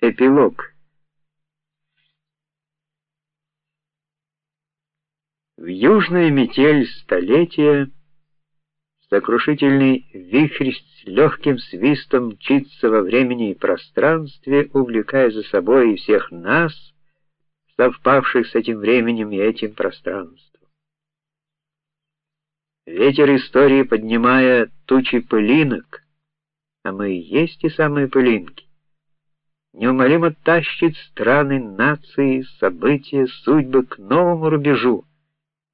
Эпилог. В южную метель столетия сокрушительный вихрь с легким свистом мчится во времени и пространстве, увлекая за собой и всех нас, совпавших с этим временем и этим пространством. Ветер истории, поднимая тучи пылинок, а мы и есть те самые пылинки, неумолимо тащит страны, нации, события, судьбы к новому рубежу,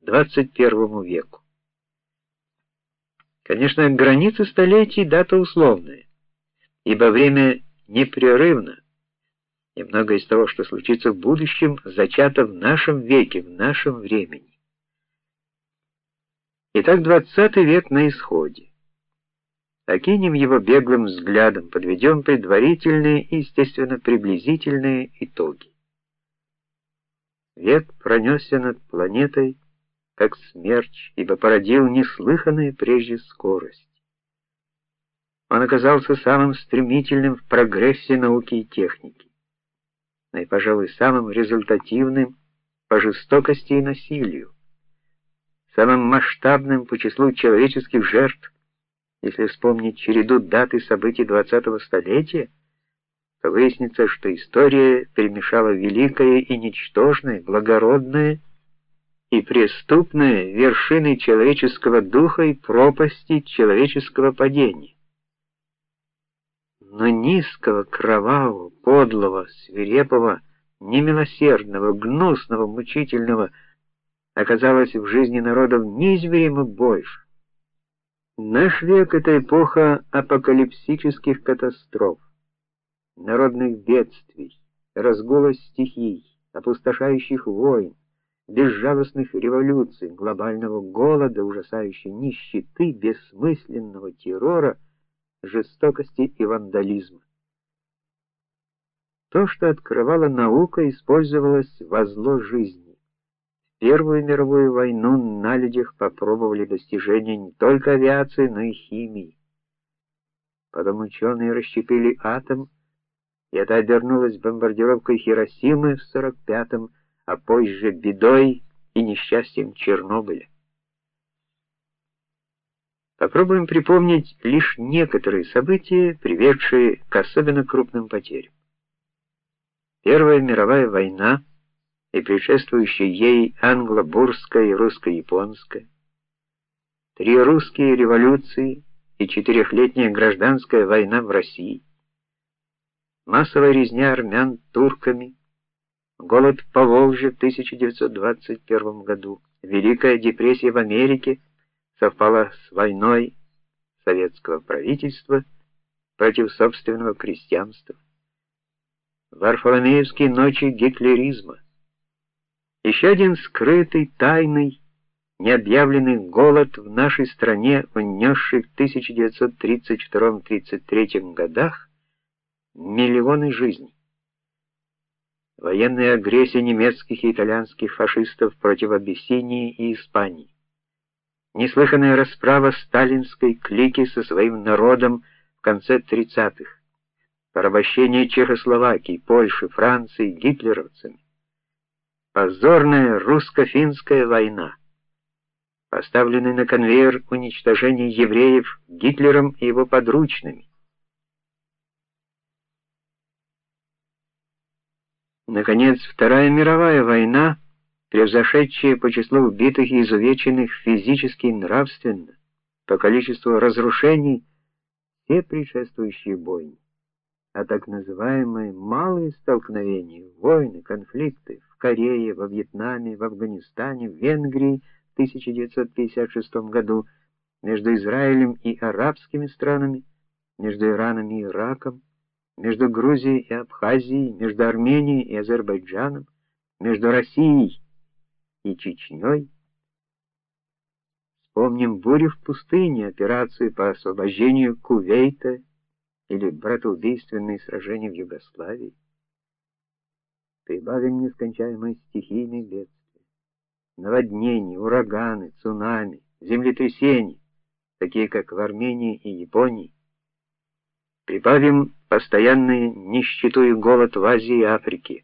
21 веку. Конечно, границы столетий дата условная, ибо время непрерывно, и многое из того, что случится в будущем, зачато в нашем веке, в нашем времени. Итак, 20 век на исходе. Окинем его беглым взглядом, подведем предварительные и, естественно, приблизительные итоги. Век пронесся над планетой, как смерч, ибо породил неслыханную прежде скорость. Он оказался самым стремительным в прогрессе науки и техники, но и, пожалуй, самым результативным по жестокости и насилию, самым масштабным по числу человеческих жертв если вспомнить череду дат и событий 20-го столетия, то выяснится, что история перемешала великое и ничтожное, благородное и преступное вершины человеческого духа и пропасти человеческого падения. Но низкого, кровавого, подлого, свирепого, немилосердного, гнусного, мучительного оказалось в жизни народов неизмеримо больше. Наш век это эпоха апокалипсических катастроф, народных бедствий, разгула стихий, опустошающих войн, безжалостных революций, глобального голода, ужасающей нищеты, бессмысленного террора, жестокости и вандализма. То, что открывала наука, использовалось во зло жизни. Первую мировую войну на людях попробовали достижения не только авиации, но и химии. Потом ученые расщепили атом, и это обернулось бомбардировкой Хиросимы в 45-м, а позже бедой и несчастьем Чернобыля. Попробуем припомнить лишь некоторые события, приведшие к особенно крупным потерям. Первая мировая война и предшествующая ей англо-бурская и русско-японская, три русские революции и четырехлетняя гражданская война в России, массовая резня армян турками, голод по Волжье в 1921 году, Великая депрессия в Америке совпала с войной советского правительства против собственного крестьянства. Варфоломеевские ночи гитлеризма, еще один скрытый, тайный, необъявленный голод в нашей стране, унесший в 1932-33 годах миллионы жизней. Военная агрессия немецких и итальянских фашистов против Абиссинии и Испании. Неслыханная расправа сталинской клики со своим народом в конце 30-х. Порабощение Чехословакии, Польши, Франции гитлеровцами Позорная русско-финская война, поставленный на конвейер уничтожение евреев Гитлером и его подручными. Наконец, Вторая мировая война, превзошедшая по числу убитых и изувеченных физически и нравственно, по количеству разрушений все предшествующие бойни, а так называемые малые столкновения, войны, конфликты Корее, во Вьетнаме, в Афганистане, в Венгрии в 1956 году, между Израилем и арабскими странами, между Ираном и Ираком, между Грузией и Абхазией, между Арменией и Азербайджаном, между Россией и Чечней. Вспомним бурю в пустыне, операцию по освобождению Кувейта или братоубийственные сражения в Югославии прибавим нескончаемые стихийные бедствия, наводнения, ураганы, цунами, землетрясения, такие как в Армении и Японии, Прибавим постоянную нищету и голод в Азии и Африке.